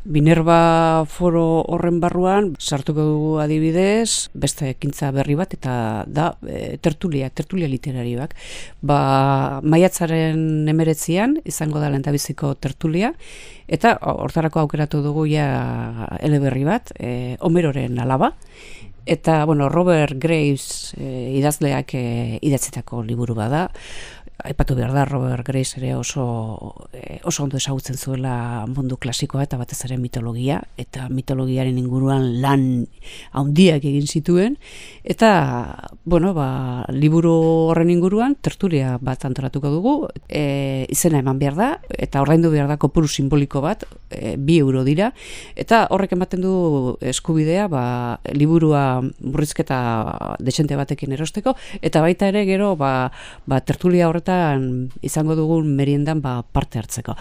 Binerba foro horren barruan sartuko dugu adibidez, beste ekintza berri bat eta da e, tertulia, tertulia literarioak. Ba, maiatzaren emeretzian izango da lentabiziko tertulia eta hortarako aukeratu dugu ja eleberri bat, e, Homeroren alaba. Eta, bueno, Robert Graves e, idazleak e, idatzetako liburu bada, Aipatu behar da Robert Grace ere oso, eh, oso ondo ezagutzen zuela mundu klasikoa eta batez ere mitologia eta mitologiaren inguruan lan handiak egin zituen. Eta bueno, ba, liburu horren inguruan tertulia bat antolatuko dugu. E, izena eman behar da eta ordaindu behar da kopuru simboliko bat e, bi euro dira eta horrek ematen du eskubidea ba, liburua burrizketa desente batekin erosteko eta baita ere gero ba, ba, tertulia horretan izango dugun meriendan ba, parte hartzeko.